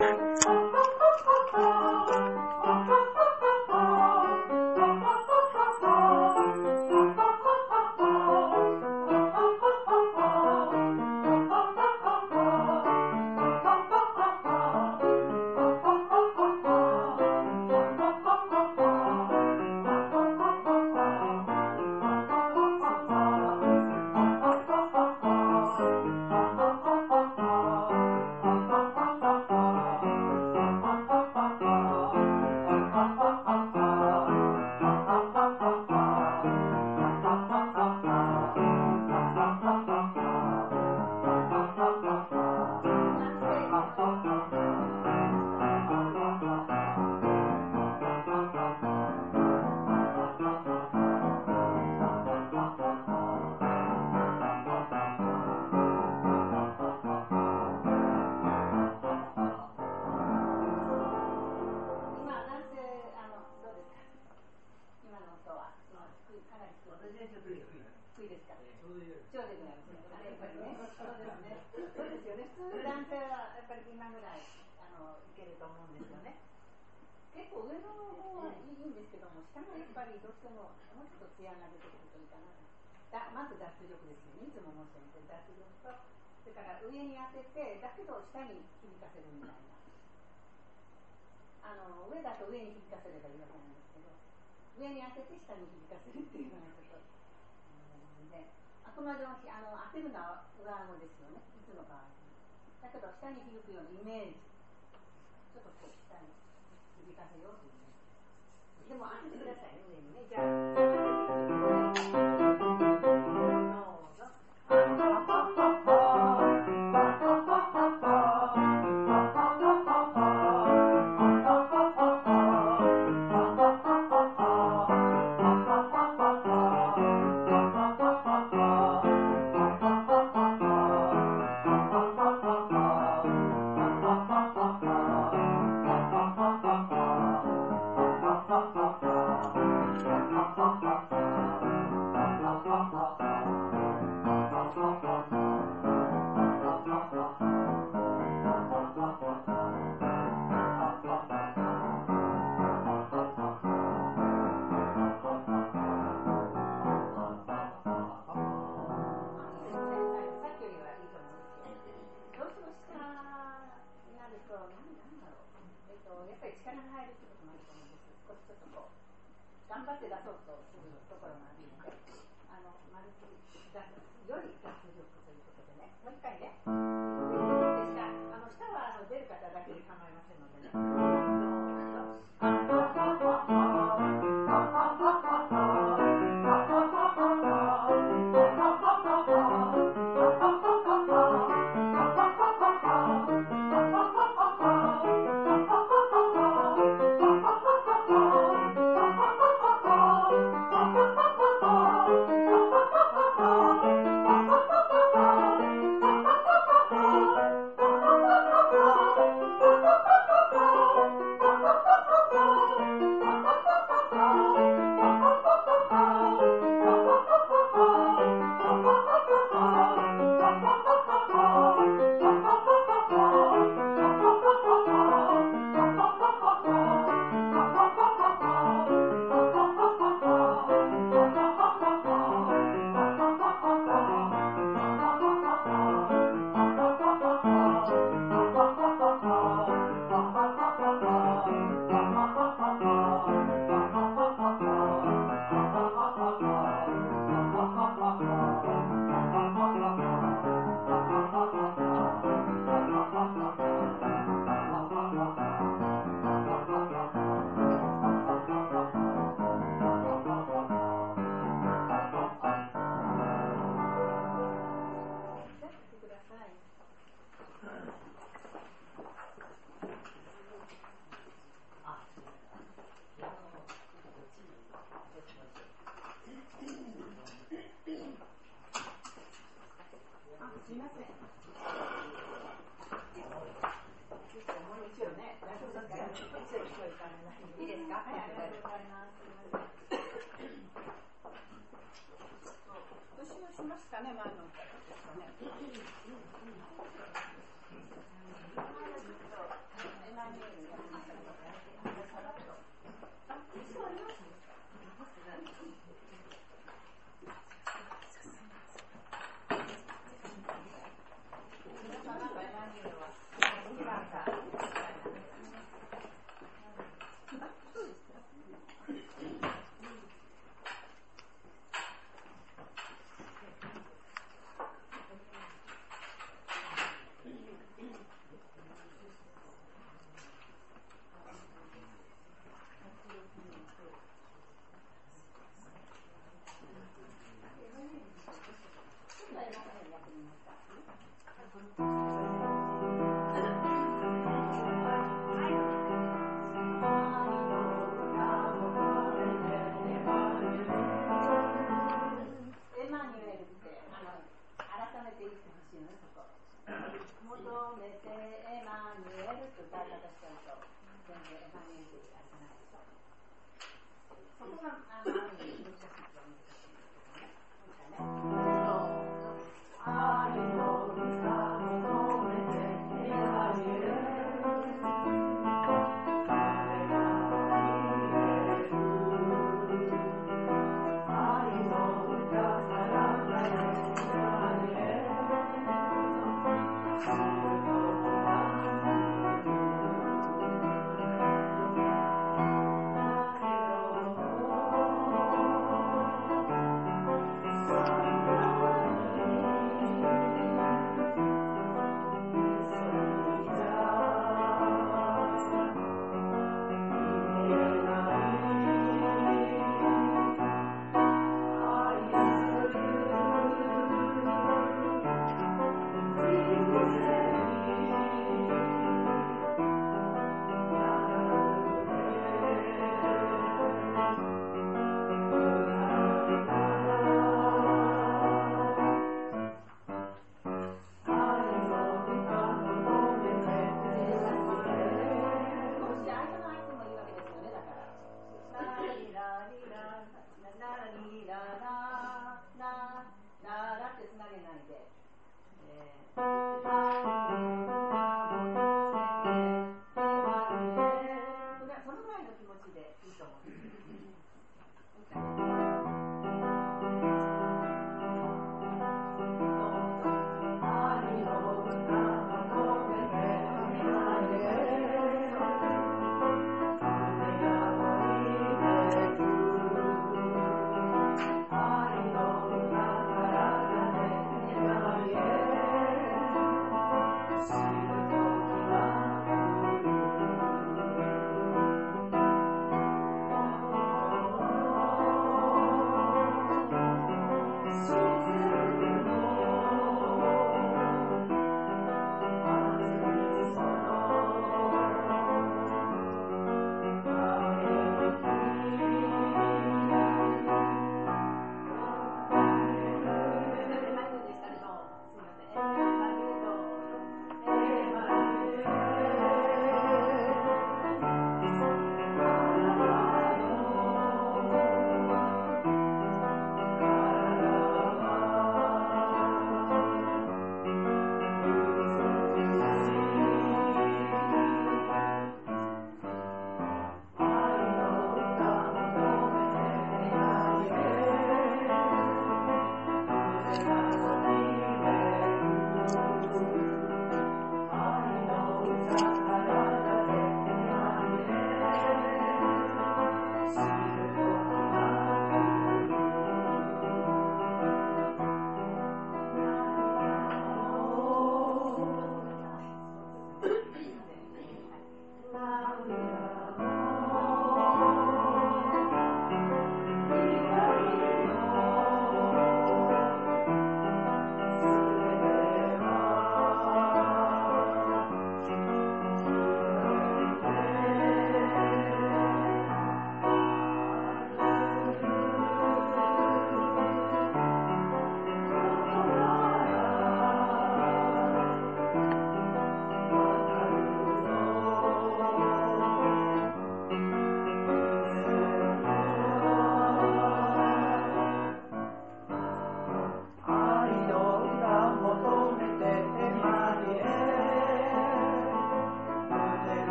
Oh.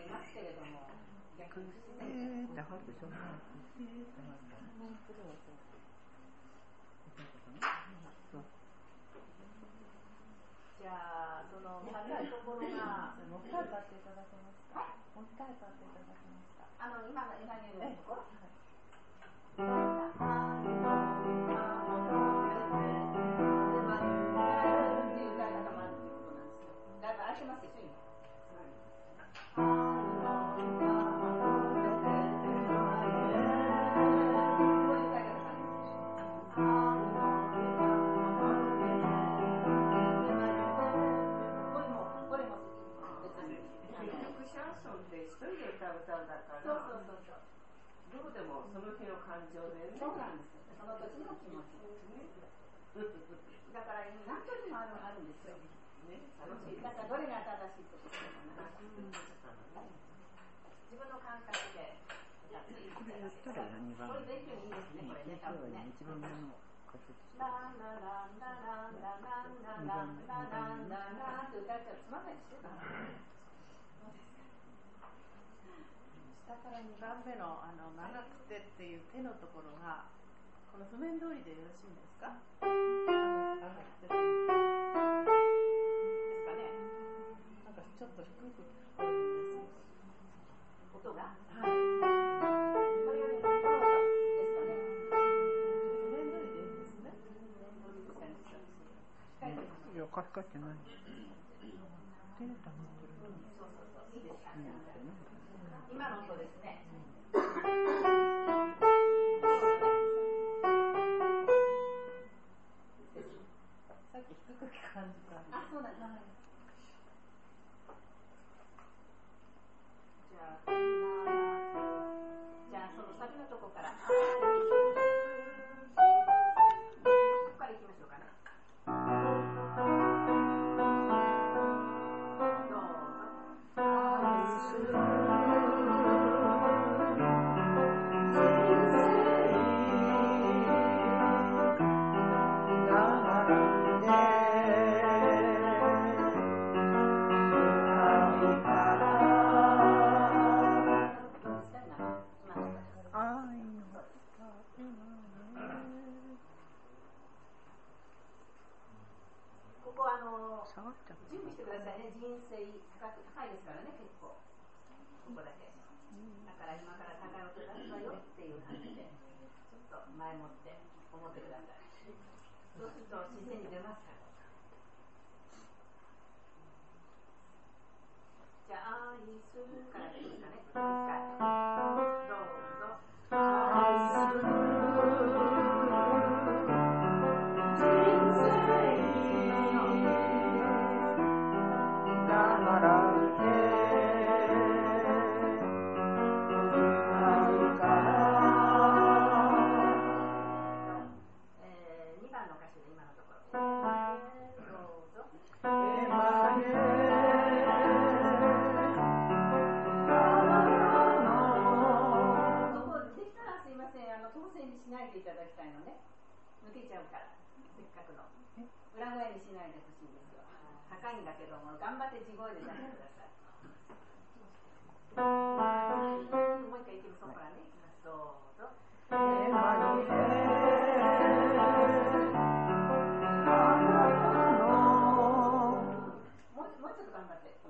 いますけれども、逆。じゃあ、その、高いところが、っていただけますかっていただけますかあの、今のエニュのところ I'm だから何曲もあるあるんですよ。ね、楽しい。だからどれが正しいとか、うん、自分の感覚で。これやったら何番これ勉強にいいですね、これね、多分ね。一番前の。ラララララララララララララって歌ったらつまんないですよ。下から2番目の「あの曲がて」っていう手のところがこの譜面通りでよろしいんですか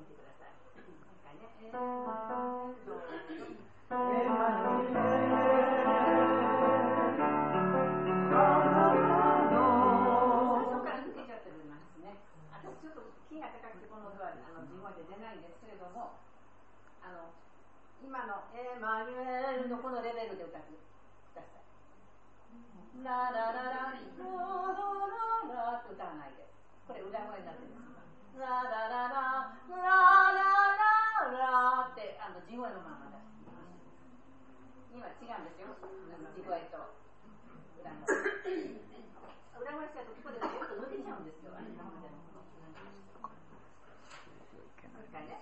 23. んですよ。地声と裏声。裏声しちゃうとここでと抜けちゃうんですよ。あれ今までのもう一回ね。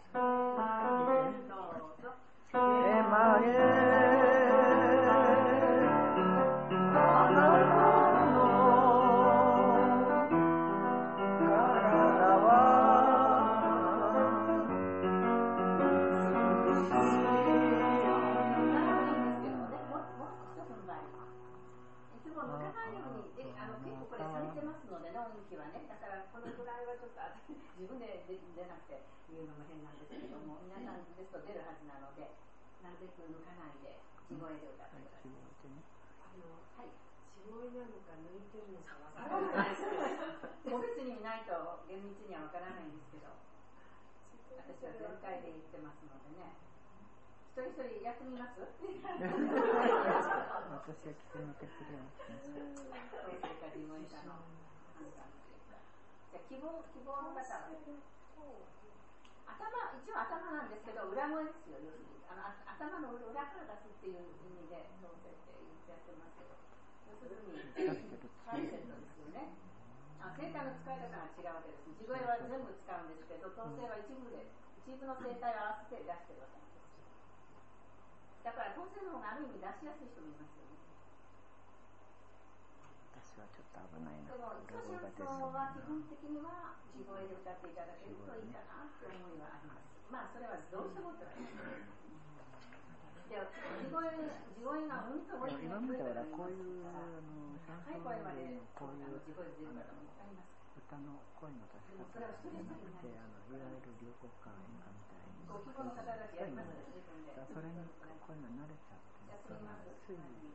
すと出るはずなので、なるべく抜かないで、地声で歌ってください。はい。地声なのか抜いてるのかわわからない。です。個別に見ないと厳密にはわからないんですけど、私は全体で言ってますのでね。一人一人やってみます？私は。じゃあ希望希望の方は？ね。頭一応頭なんですけど裏声ですよ要するに。あのあ頭の裏から出すっていう意味で調整って言ってやってますけど。要するにファルセットですよね。あ声帯の使い方が違うわけです。地声は全部使うんですけど統制は一部で一部の声帯を合わせて出してるわけなんですだから統制の方がある意味出しやすい人もいますよね。私はちょっと危ないな。でも、裏少し声が出発音は基本的には地声で歌っていただけるといいかなって思いはあります。まあ、それはどうしてもってはいいで地声、地声がうんと大きな今まではこういうあのシャン高いソン声までこういうあの地声で出る方もわかります。歌の声の出し方じゃなくてあのいわゆる両国歌演歌みたいにご希望の方たちやります、自分で。だからそれに声が慣れちゃってやってみます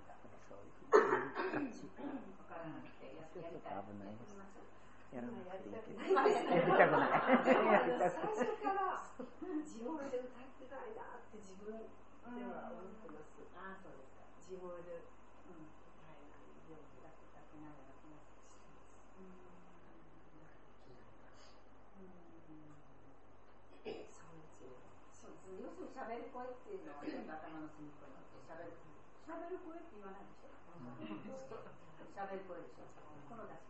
からなくてやりたい。危ないですやらなくていいけどやりたくない最初から地声で歌ってたいなって自分で思ってます。ああ、そうですか。地声でうん。歌えないように歌ってないような気がするしてます。そうですね。そうですね。要するに喋る声っていうのは頭の隅っこに置いて喋る。喋る声って言わないでしょ。喋る声でしょ。この出し。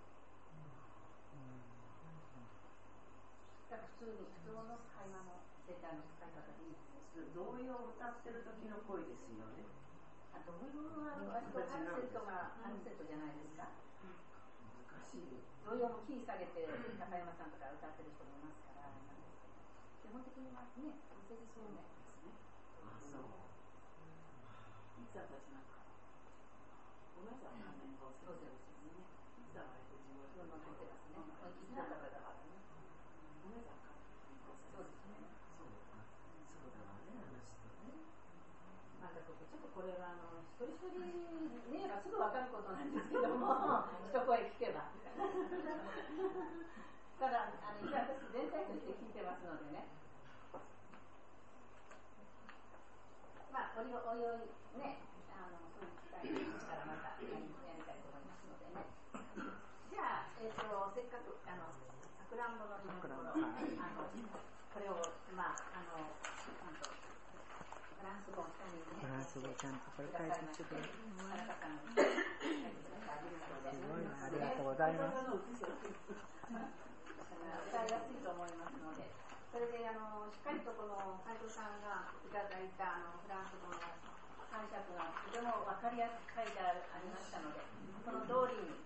だから普通に普通の会話の声帯の使い方でいいですね。童謡を歌ってる時の声ですよね。あと、同様は割とファルセットがファルセットじゃないですか。難しい。同様もキー下げて高山さんとか歌ってる人もいますから、基本的にはね、完成ですね。あ、そう。いつ私なんか、ごめんなさい、画面がそうですよね。いつは割と自分どんどん入ってますね。これ聞きなかったからね。ごめんなさい、そうですね。そう。そうだわね、あの人ね。まだここちょっとこれはあの一人一人見ればすぐ分かることなんですけども、一声聞けば。ただ、あの一応私、全体として聞いてますのでね。まあ、おいおいおいね、あのそういう機会がしたらまたやりたいと思いますのでね。じゃあ、えっ、と、せっかく、あの、さくらんぼの見どころ、あの、これを、まあ、あの、なんと、フランス語を下にね、フランス語ちゃんとこれ書いてきてくれる田中さんが書いてくださってありす。ごいなあがりがとうございます。歌いやす。いと思います。ので、それであのしっかりとこの斉藤さんがいただいたあのフランス語の解釈がとても分かりやすく書いてありましたので、その通りに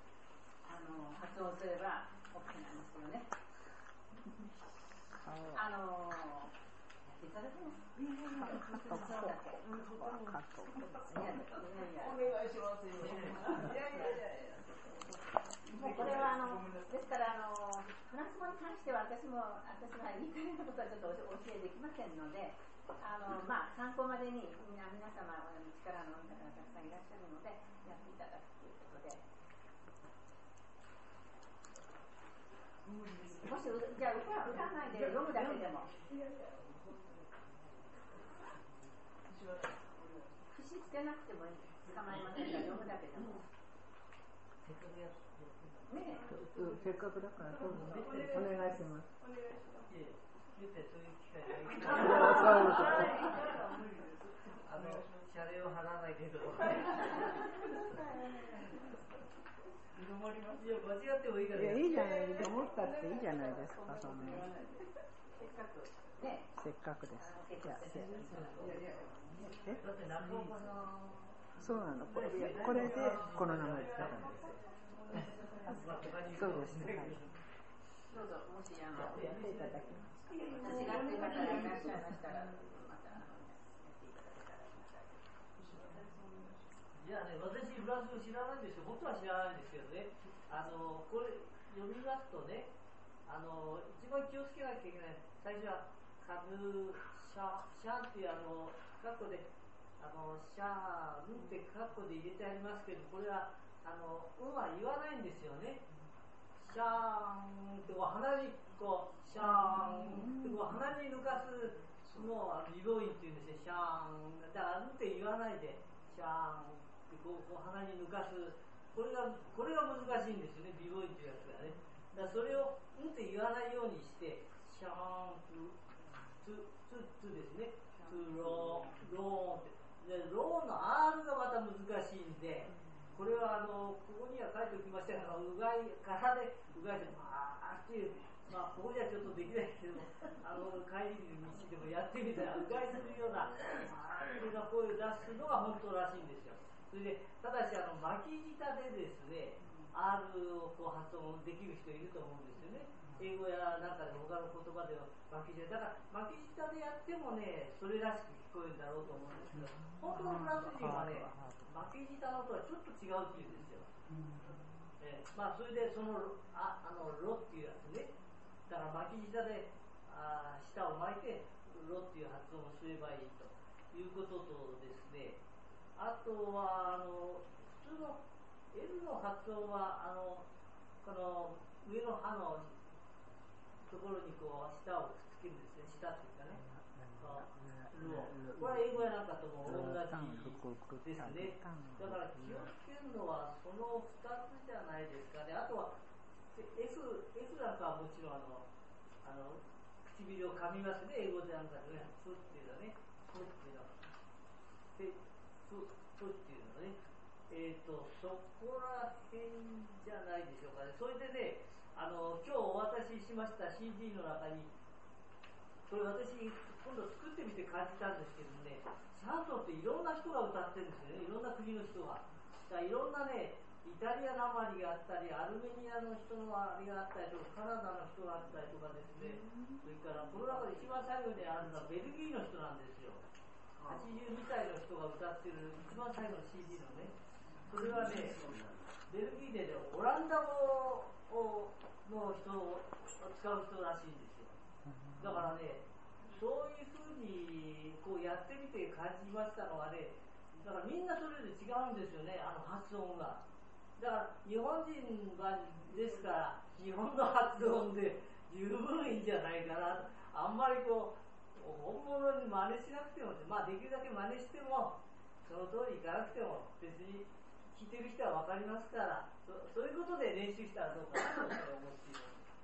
あの発音すれば OK なんですけどね。あのいやいやいやお願いします。よ。いやいやいやもうこれはあのですからあのフランス語に関しては私も私が言いたいようなことはちょっとお教えできませんのであの、まあ、参考までにみんな皆様力の方がたくさんいらっしゃるのでやっていただくということで。もしうじゃあ歌歌わないで読むだけでも。節つけなくてもいい。構いませんから読むだけでもねせっかくだからどうぞお願いします。あの、謝礼を払わないけど。いや、間違ってもいいから。いやいいじゃないですか思ったっていいじゃないですかそんなせっかくねせっかく。ですじゃあえだって何もそうなのこれこれでこの名前つけたんですそうですねどうぞもしあのやっていただきます私がって方がいらっしゃいましたらまたやっていただけたらありがたいいやね、私、フランス語知らないんですよ。本当は知らないんですけどね。あの、これ、読みますとね、あの、一番気をつけなきゃいけない。最初は、カズ、シャ、シャンっていう、あの、カッコで、あの、シャーンってカッコで入れてありますけど、これは、あの、うんは言わないんですよね。シャーンってこう鼻にこうシャーンってこう鼻に抜かすもうあの美容院っていうんですよ。シャーンだからうんって言わないでシャーンってこうこう鼻に抜かす。これがこれが難しいんですよね美容院っていうやつがね。だそれをうんって言わないようにしてシャーンとツツツですね。ツローローンって。でローンの R がまた難しいんでこれはあのここには書いておきましたが、うがいからでうがいで、まあっていう、まあ、ここじゃちょっとできないけど、あの帰り道でもやってみたら、うがいするような、あーっていうような声を出すのが本当らしいんですよ。それで、ただし、あの巻き舌でですね、R をこう発音できる人いると思うんですよね。英語やなんかで他の言葉では巻き舌。だから巻き舌でやってもね、それらしく聞こえるんだろうと思うんですけど、本当のフランス人はね、巻き舌の音はちょっと違うっていうんですよ。えーまあ、それでその、ああの、ロっていうやつね。だから巻き舌で、あー舌を巻いて、ロっていう発音をすればいいということとですね、あとは、あの、普通の L の発音は、あの、この上の歯のところにこう舌をくっつけるんですね、舌っていうかね。これは英語やなんかとも同じですね。だから気をつけるのはその2つじゃないですかね。あとは F, F なんかはもちろんあのあの唇を噛みますね、英語でなんかでね、フっていうのはね、フっていうのは。で、フ、フっていうのはね。えっ、と、そこら辺じゃないでしょうかね。それでね、あの今日お渡ししました CD の中に、これ私、今度作ってみて感じたんですけどね、シャンソンっていろんな人が歌ってるんですよね、いろんな国の人が。だいろんなね、イタリアなまりがあったり、アルメニアの人のあれがあったりとか、カナダの人があったりとかですね、それからこの中で一番最後にあるのはベルギーの人なんですよ。82歳の人が歌ってる一番最後の CD のね、それはね、ベルギーで、ね、オランダ語をの人を使う人らしいんですよ。だからね、そういうふうにこうやってみて感じましたのはね、だからみんなそれぞれ違うんですよね、あの発音が。だから日本人はですから、日本の発音で十分いいんじゃないかな。あんまりこう、本物に真似しなくても、まあできるだけ真似しても、その通りいかなくても、別に聞いてる人は分かりますから、そそういうことで練習したらどうかなと思っています。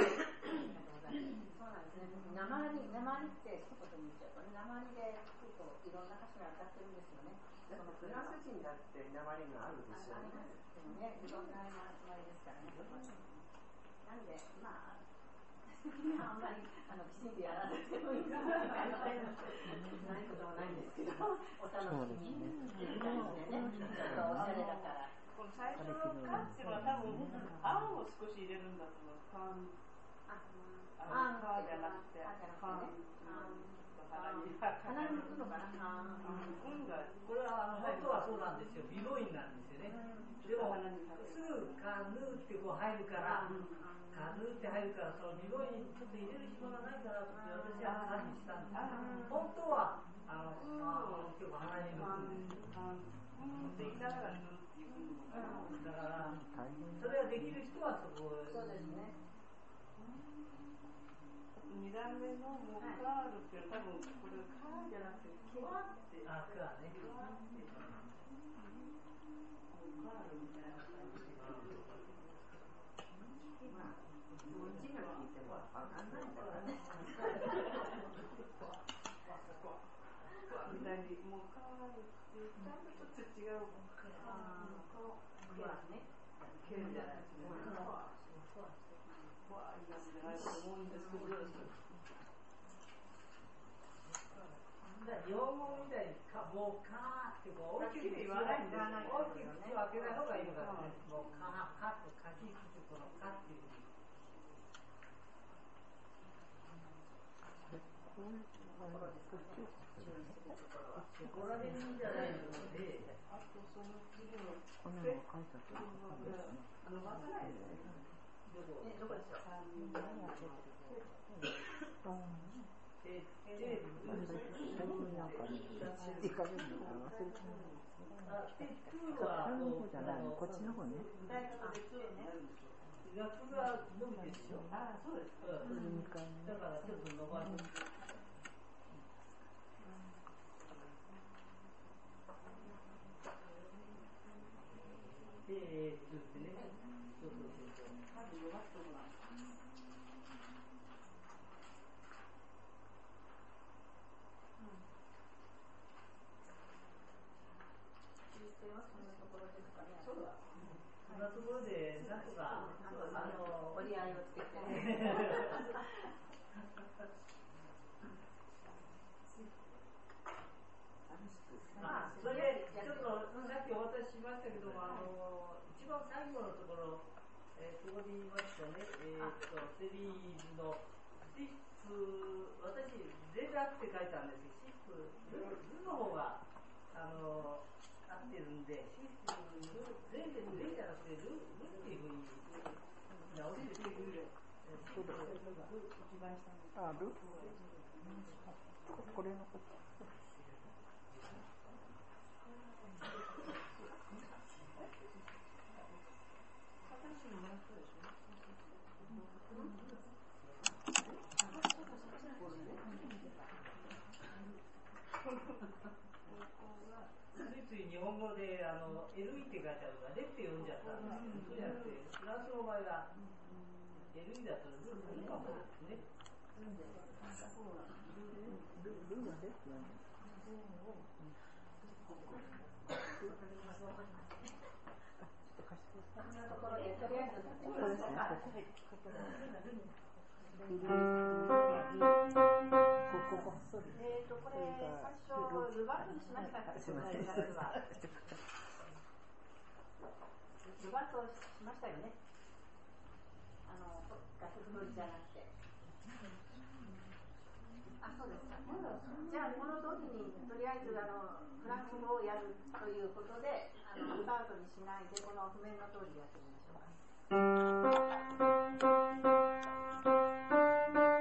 そうなんですね。鉛り、鉛って一言に言っちゃうとね、鉛で聞くといろんな歌詞が当たってるんですよね。だってフランス人だって鉛があるでしょありますでもね、いろんな鉛ですからね。なんで、まあ、あんまりあのきちんとやらなくてもいいかなみたいなないことはないんですけど、お楽しみにっていう感じでね、ちょっとおしゃれだから。この最初のカっていうのは多分、青を少し入れるんだと思う。缶あ、あのカじゃなくて、缶。鼻に鼻に抜くのかな。あうんがこれは本当はそうなんですよ、美容院なんですよね。でも、すぐカヌーってこう入るから、カヌーって入るから、その美容院にちょっと入れる暇がないかなと思って、私はカにしたんです本当は、あの、まあ、結構鼻に抜くんですよ。だから、それができる人はそこを、そうですね。二段目のモカールって多分これカーじゃなくてケワってあ、クはね。ケワってカールみたいな感じで。まあ、日本人が聞いてもわかんないからね。みたいにモカールっていうちょっと違うカールとではね。ケじゃないですね。わあ、いいですね。と思うんですけど。日本語みたいにか、もかーってこう大きく言わないんだ大きく口を開けない方がいいかな、ね。もかーかーって書きつつこのかっていう。怒られるんじゃないので、あの次のこんないてあったらわかるですね。伸ばさないですね。どこでしょう。え、え、最近なんかね、いかれるのか忘れてない。あ、で、プーこは、っ、と伸ばして。で、えー、っとね、そう。まず伸ばすとこなんです。そんなところですかね。そうだ。そんなところで、なんとか、あの、折り合いをつけて。あ、それで、ちょっと、さっきお渡ししましたけども、あの、一番最後のところ、えー、ここで言いましたね、えー、っと、セリーズの、シップ、私、レザって書いたんですけど、シップ、ルルの方が、あの、合ってるんで、シップ、ル、レレレじゃなくて、ル、ルっていうふうに直してくれる。そうだ、一番下に。あるこれのこと。私ももらったでしょ。つい日本語で、あの、LE って書いてあるから、レって読んじゃったんですけど、そうじゃなくて、フランスの場合は、LE だとルルかもですね。ルルはですね。そん。なところで、とりあえず、これですね。えっと、これ、最初、ルバルトにしましたからす。みません。ルバルトはルバルトしましたよね。あの、楽譜取りじゃなくて。あ、そうです。か。じゃあ、この時に、とりあえず、あの、フランス語をやるということで、あの、ルバルトにしないで、この譜面の通りやってみましょうか。Thank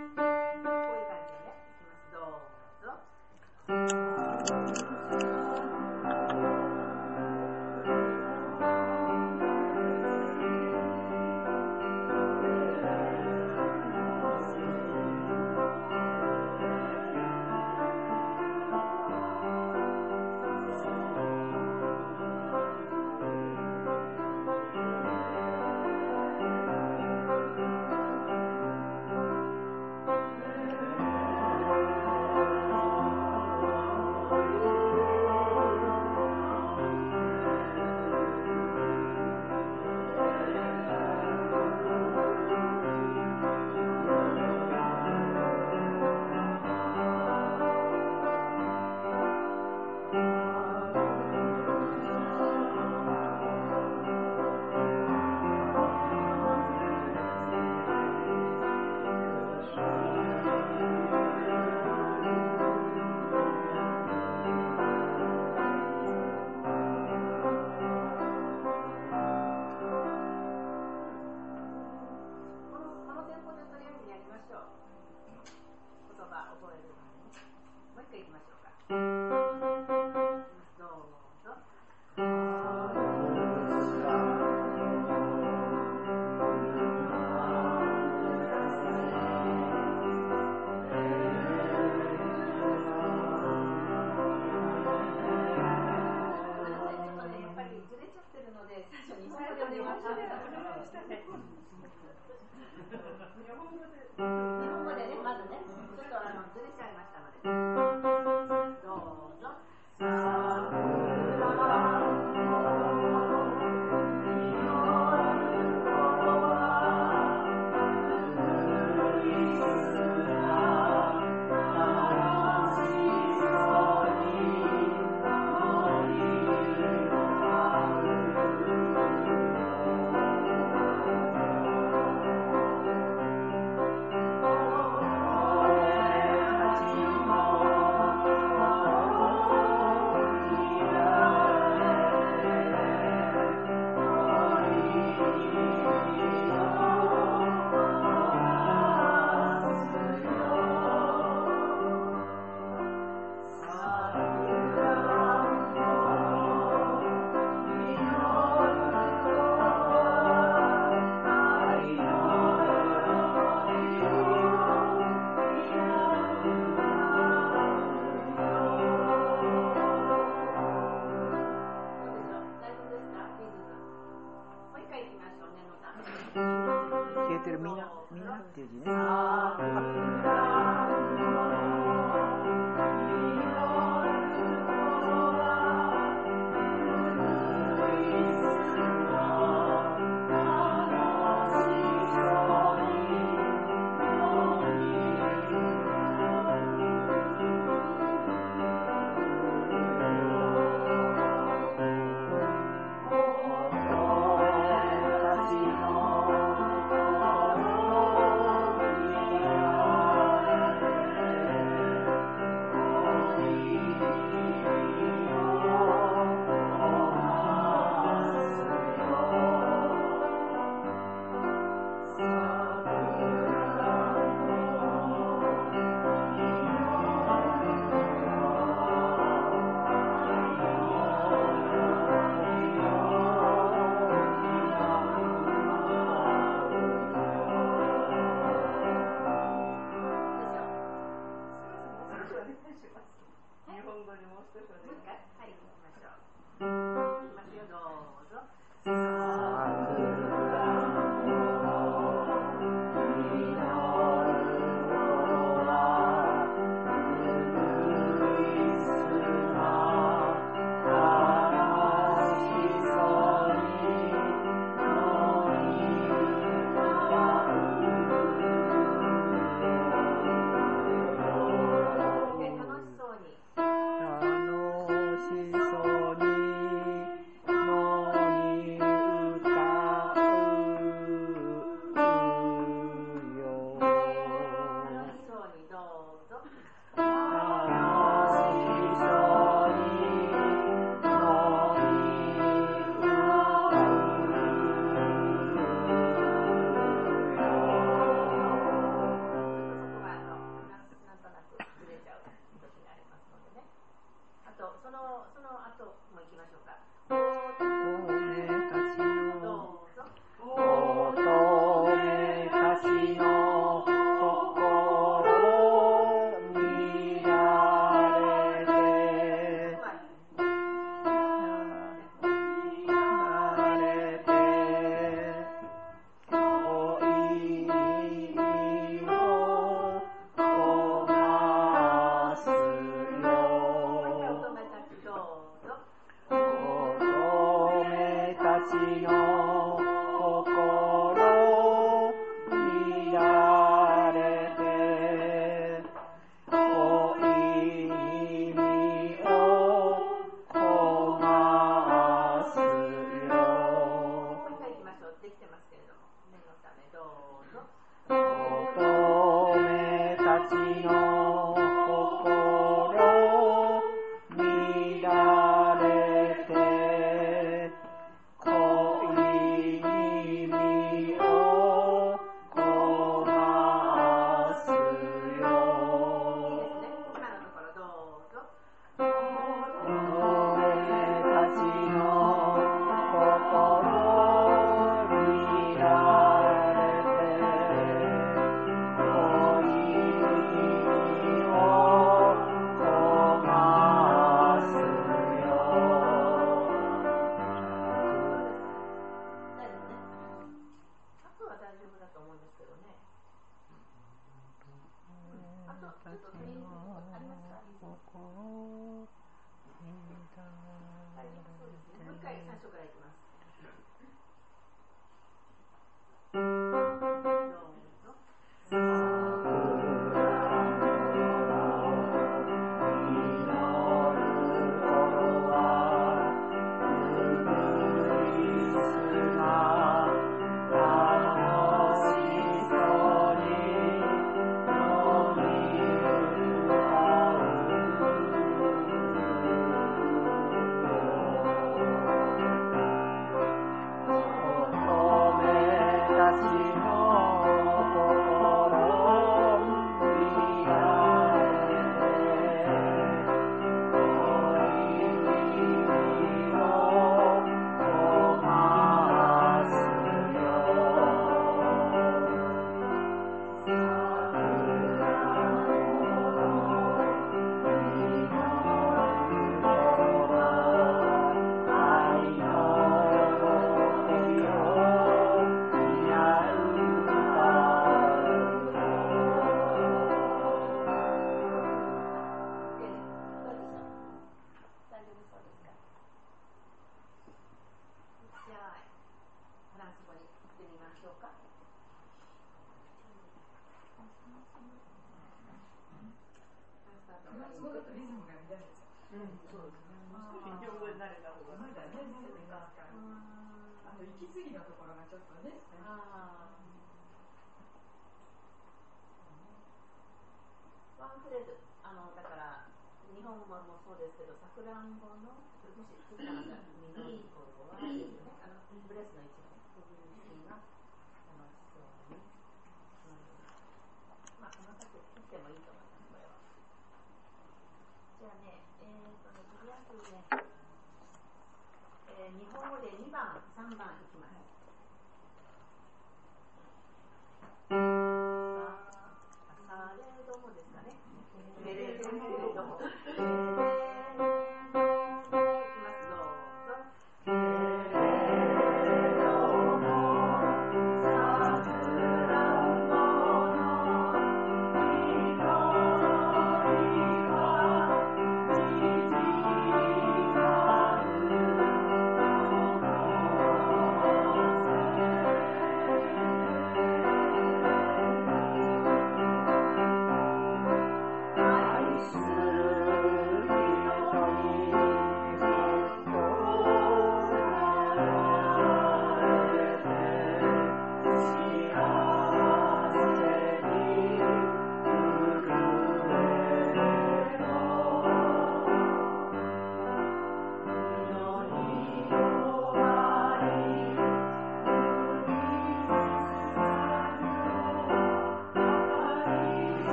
you. Gracias.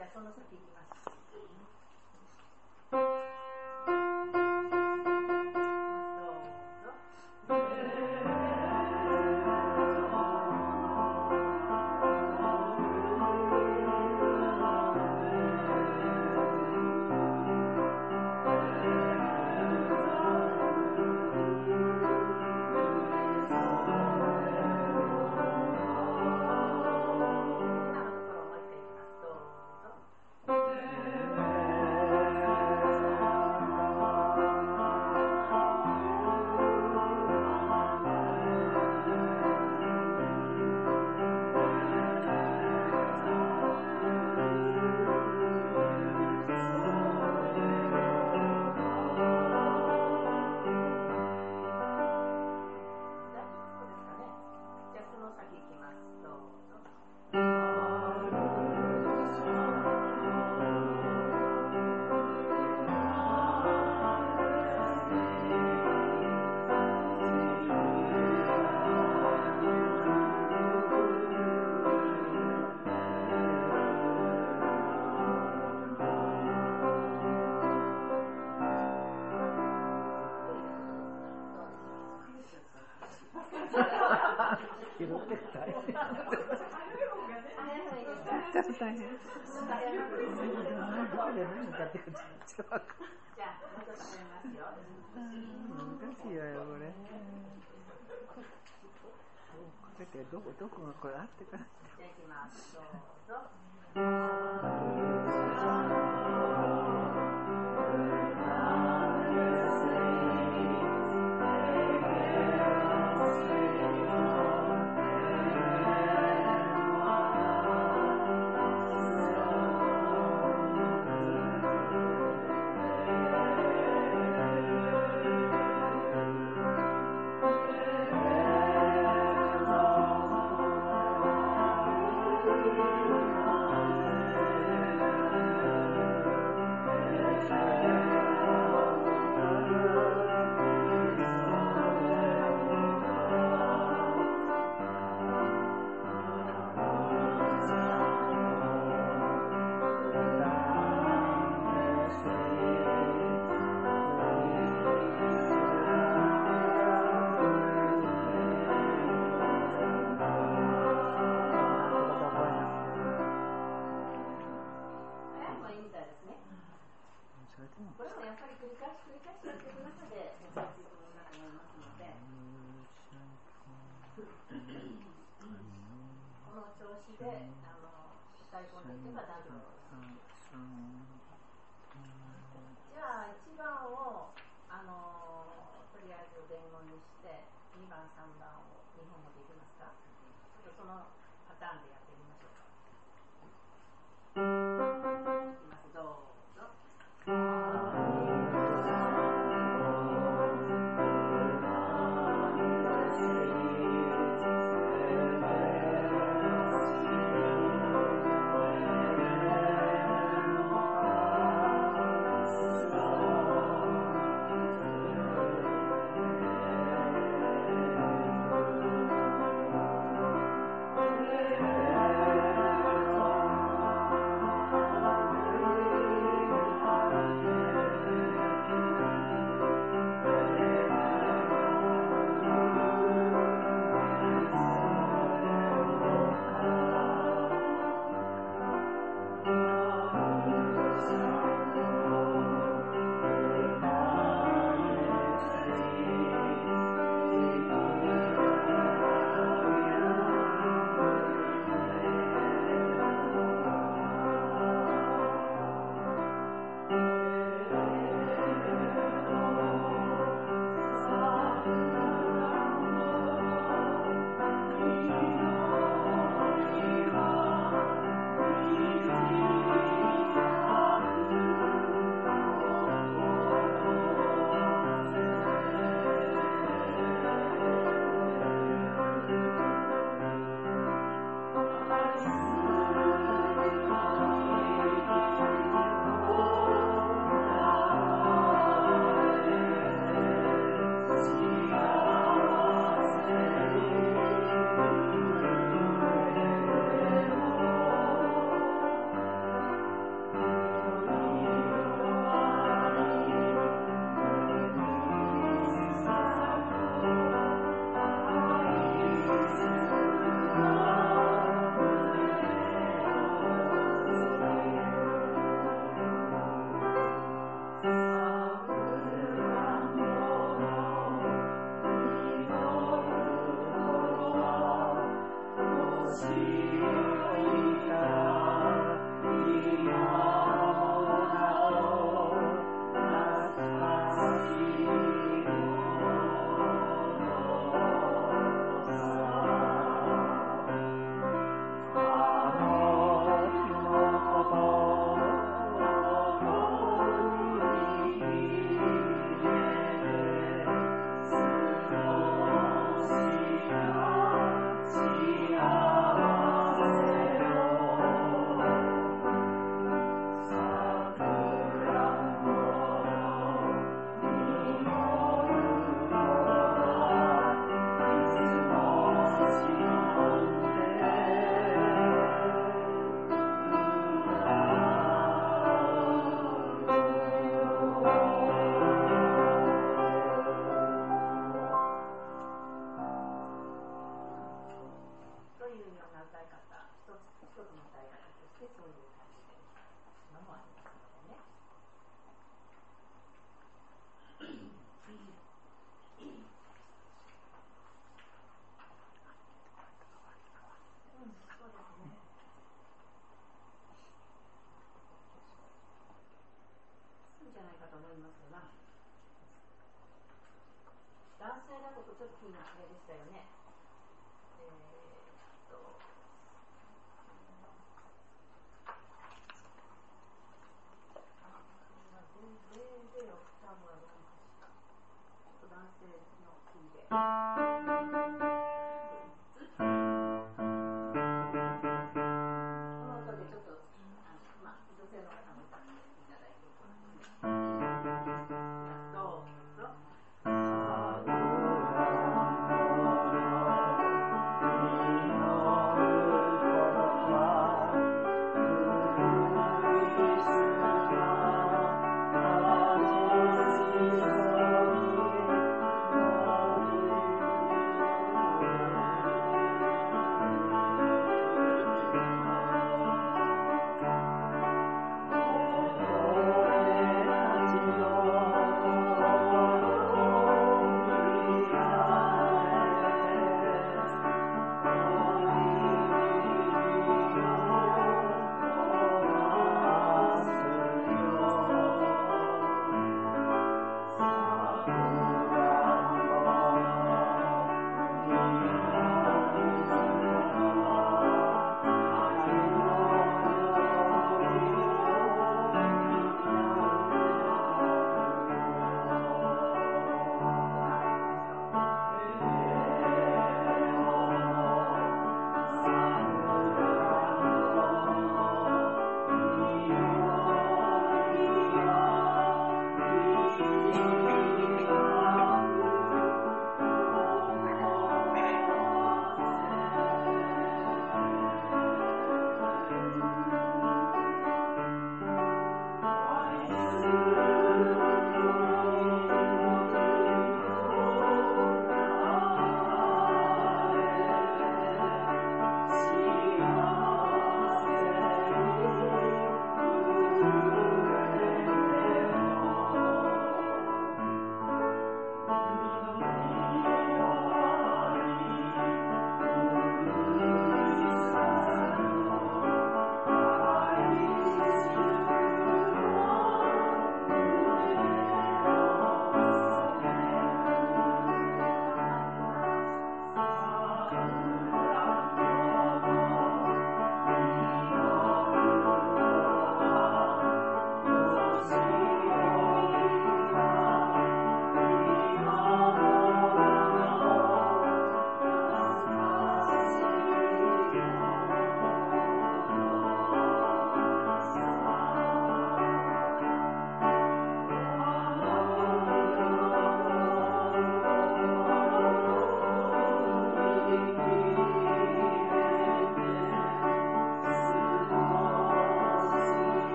じゃあその先行きます。じゃあ、戻しますよ。難しいよ、これ。だけど、どこ、どこがこれあってから。じゃあ、行きます。どうぞ。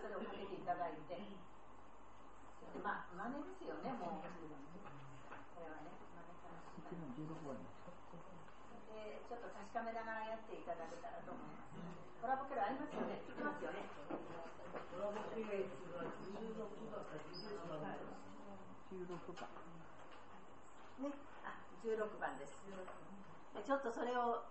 それをかけていただいて。でまあ真似ですよねもう。これはね真似から。しうちの16番ですかでちょっと確かめながらやっていただけたらと思います。コラボケルありますよね。聞きますよね。コラボ系が16だったら16番だった16番。ね、あ、16番です。でちょっとそれを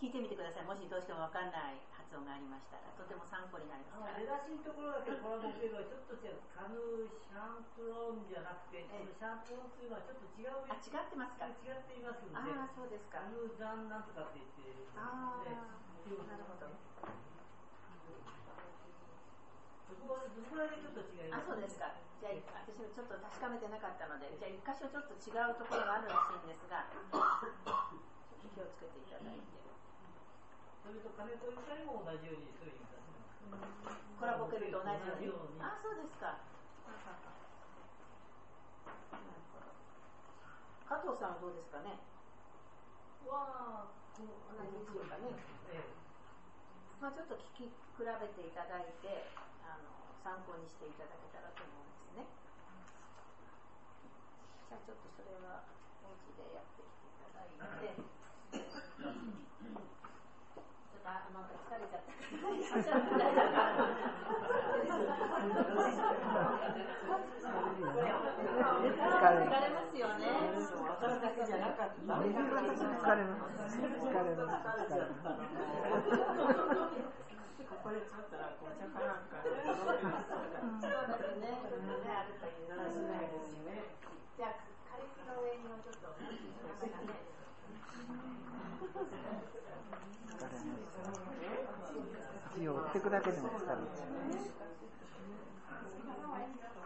聞いてみてください。もしどうしてもわかんない発音がありましたら、とても参考になりますから。出だしのところだけコラボ系がちょっと違う。カヌーシャンプロンじゃなくて、ええシャンプロンというのはちょっと違うあ、違ってますか？違っていますので、ああ、そうですか。カヌーザンなんとかって言って、ああ、ねなるほど。そこはちょっと違いあ、ます？そうですか。じゃあ、私もちょっと確かめてなかったので、じゃあ一箇所ちょっと違うところがあるらしいんですが、気をつけていただいて。それと金子ゆかりも同じようにそういう意味だコラボケルと同じように。あ、そうですか。加藤さんはどうですかね？は、同じでしょうかね。ええまあちょっと聞き比べていただいて、あの参考にしていただけたらと思うんですね。じゃあちょっとそれはお家でやってきていただいて。疲れちゃったから。大丈夫疲れますよね。それだけじゃなかった。疲れます疲れます疲れますここでちょっとお茶かなんか飲んでますから。そうですね。ちょっとね、あるというだらしないですよね。じゃあ、軽くの上にもちょっと、なんかね。疲れます字を追っていくだけでも疲れます「か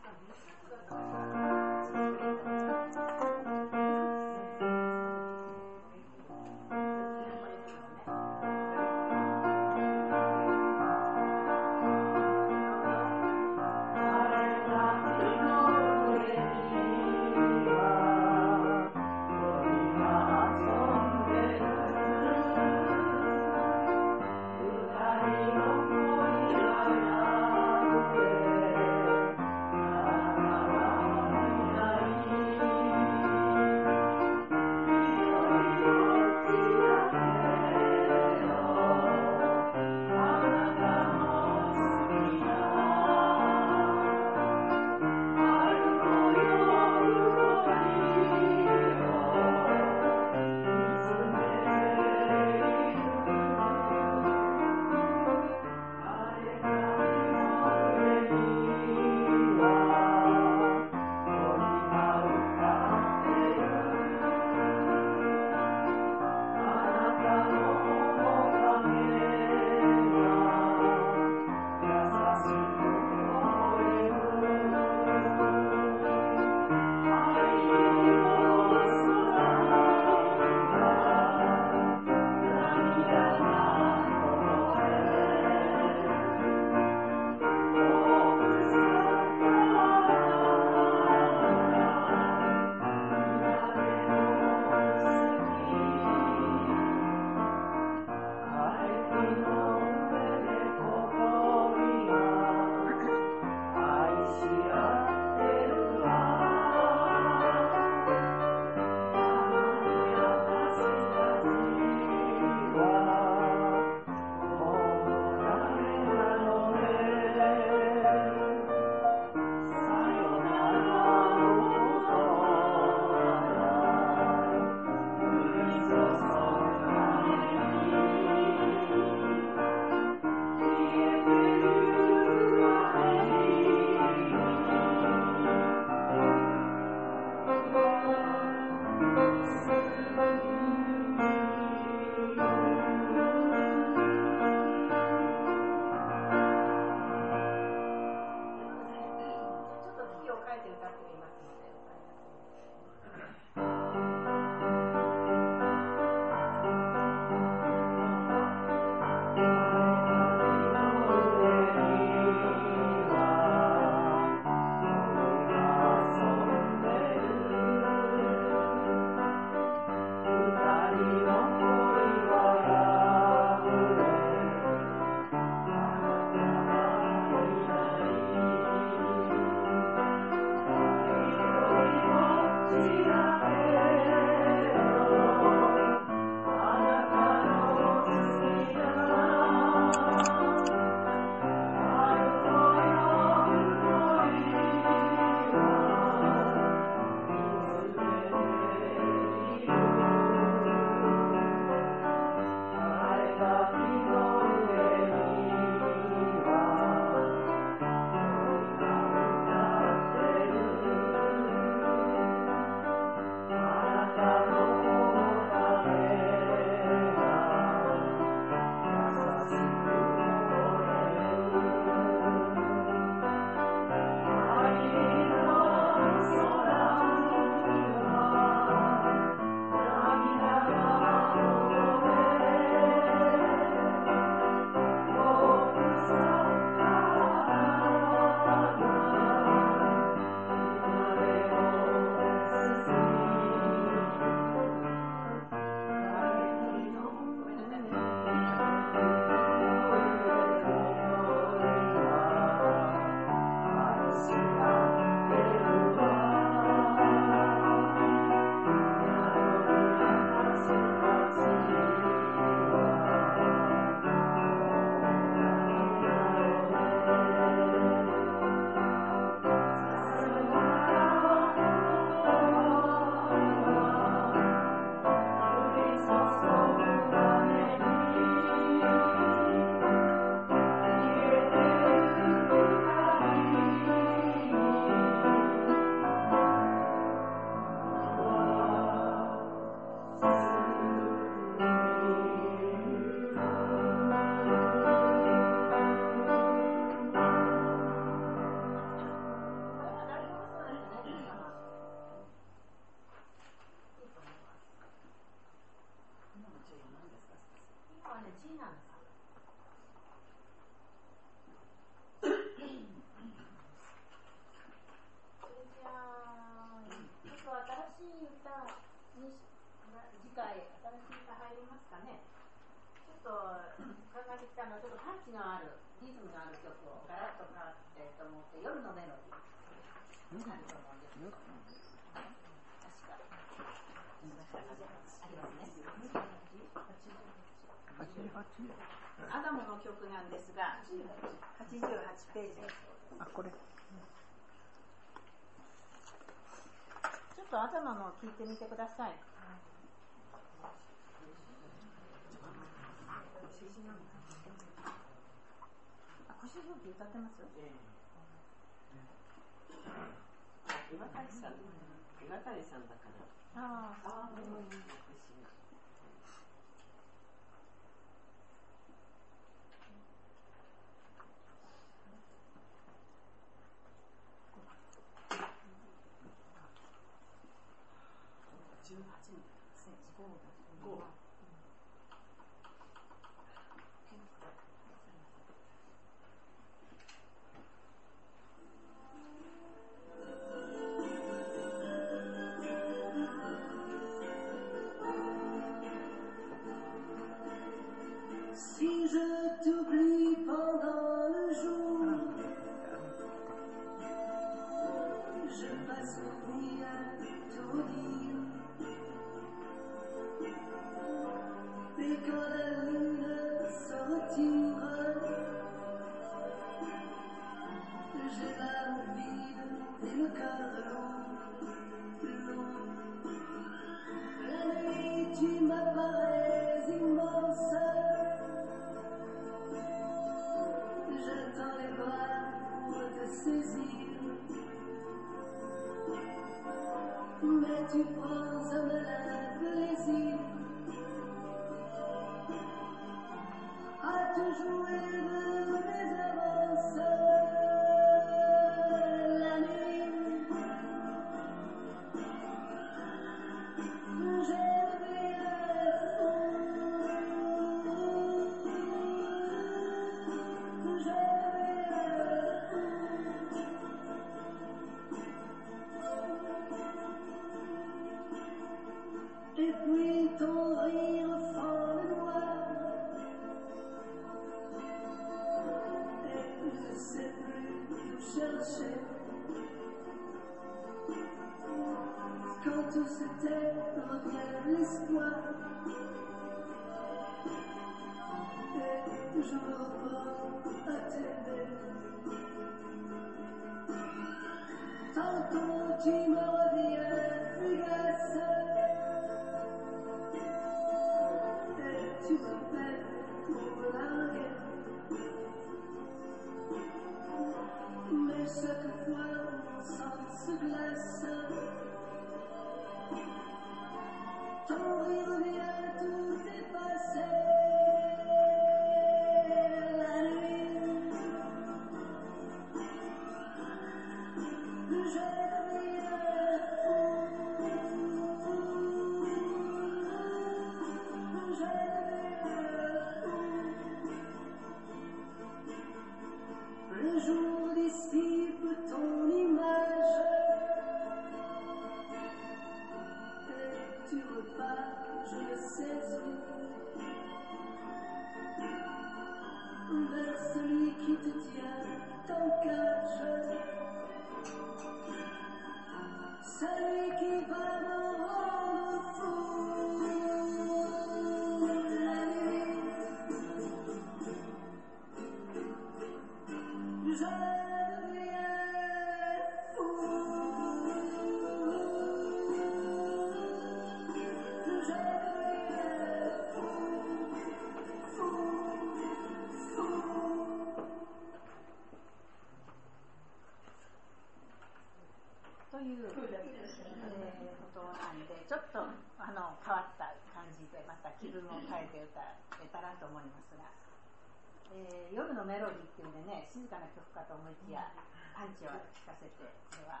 パンチを効かせて、これは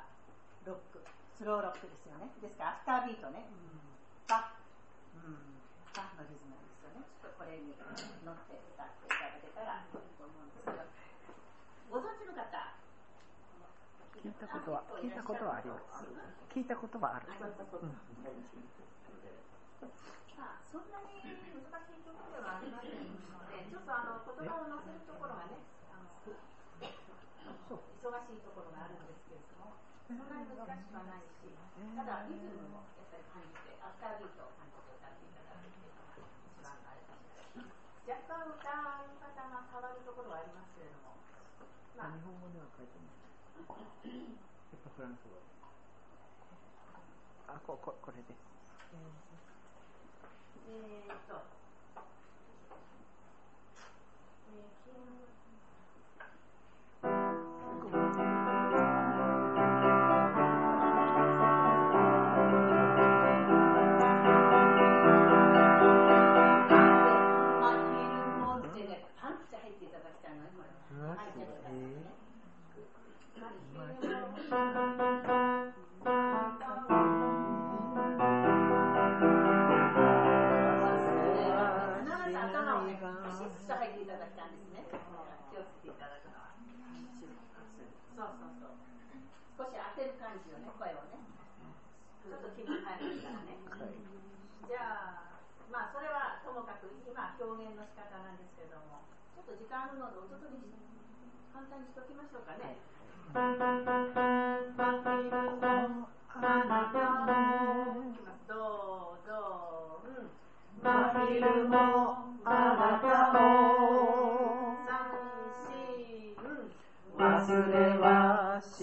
ロック、スローロックですよね。ですか？ら、アフタービートね、パッ、うん、パッのリズムなんですよね。ちょっとこれに乗って歌っていただけたらと思うんですけど、ご存知の方、聞いたことは、聞いたことはあります。聞いたことはある。まあ、そそんなに難しい曲ではありませんので、ちょっとあの言葉を乗せるところがね、あの忙しいところがあるんですけれども、そんなに難しくはないし、ただリズムもやっぱり感じて、アフタービートを感じて歌っていただくっていうのが一番あれかしら。若干歌い方が変わるところはありますけれども、まあ、日本語では書いてない。やっぱフランス語。あ、こここれです。えーっと、えー少し当てる感じよね、声をね。ちょっと気分入るからね。じゃあ、まあそれはともかく今表現の仕方なんですけども、ちょっと時間あるのでおととに簡単にしときましょうかね。どうぞ、うん。真昼もあなたを三四うん。忘れはし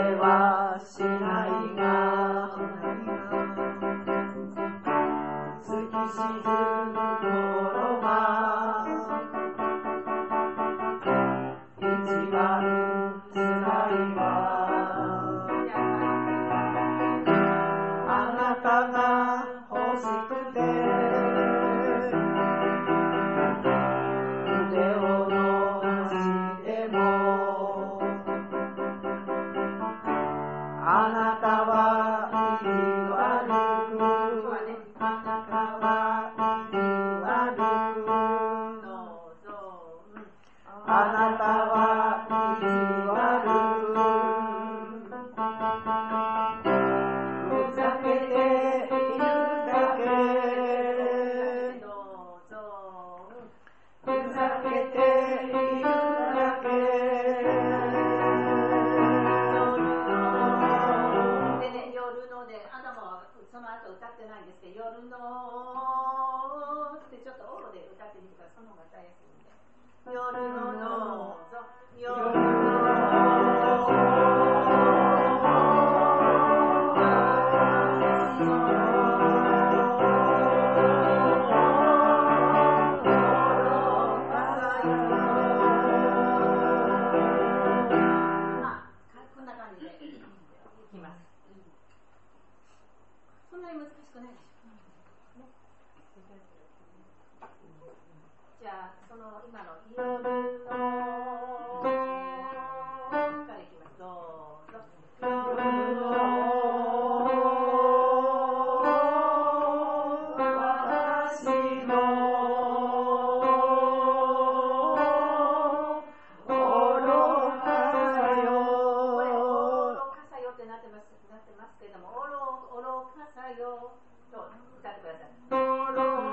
ってますけれども、愚愚かさよと歌ってください。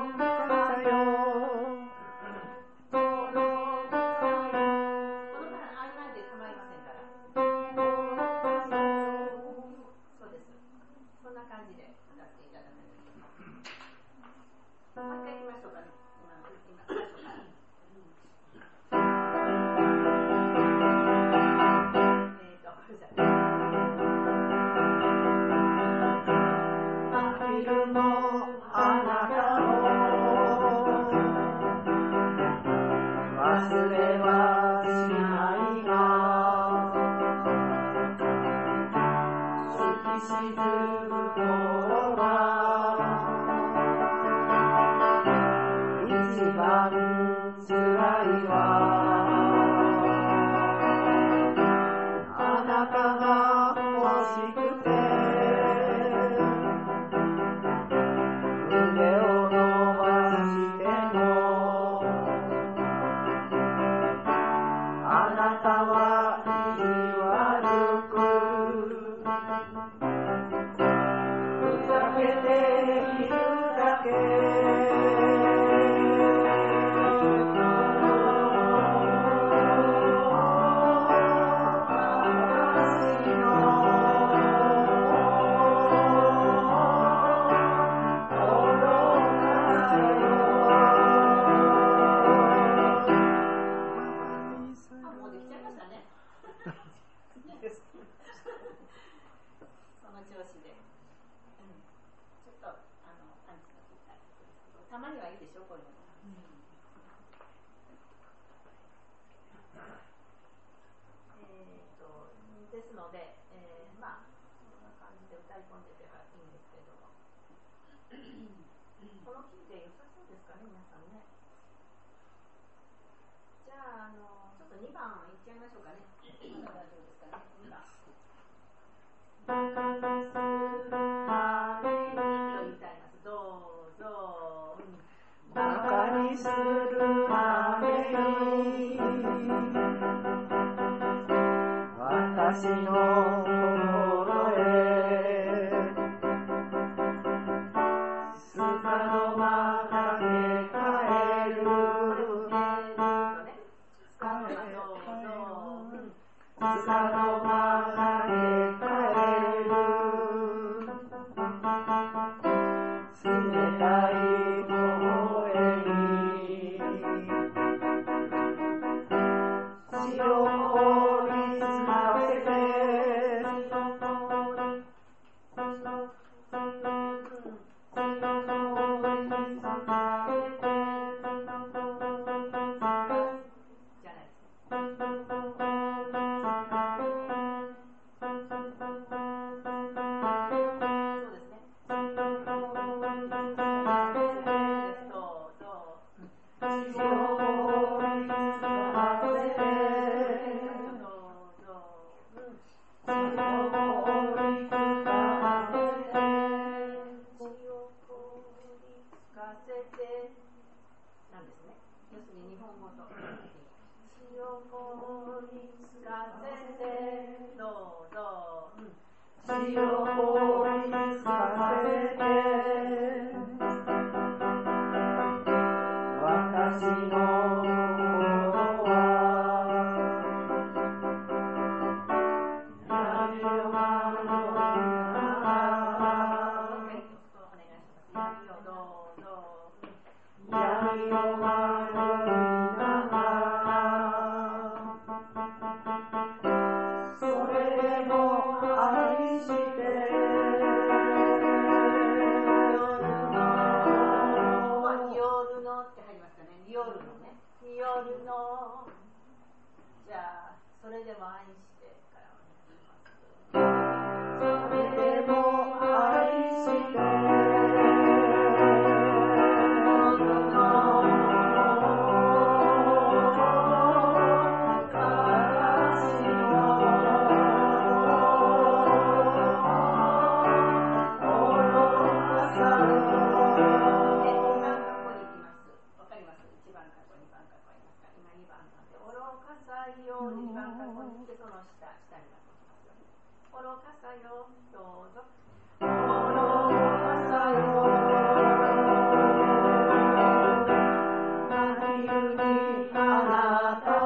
मंदी कहा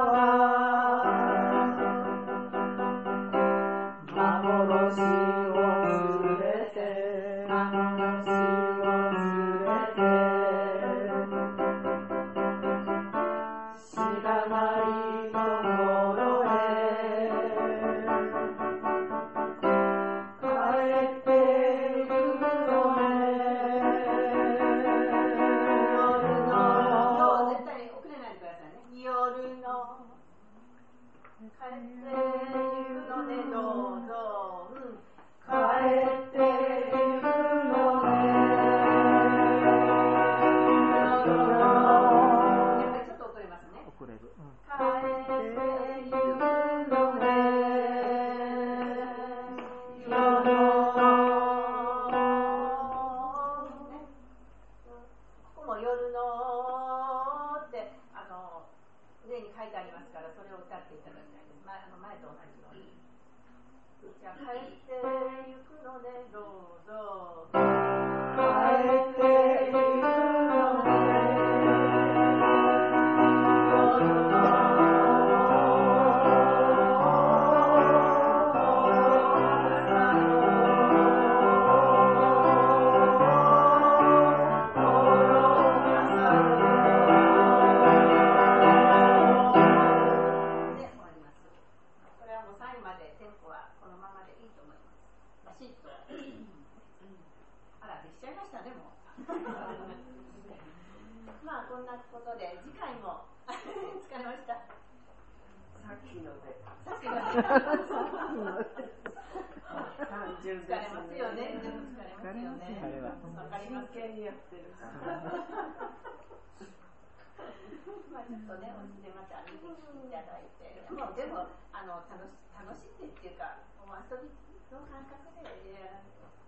ただいて、もでも、あの楽し楽しんでっていうか、もう遊びの感覚でられる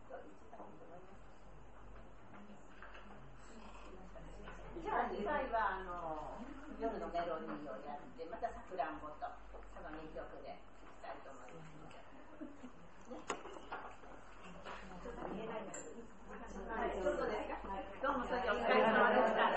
と一番いいと思います。じゃあ次回はあの夜のメロディーをやってまたさくらんぼとその2曲でいきたいと思います。ちょっと見えないです。はい、どうもそれでお疲れ様でした。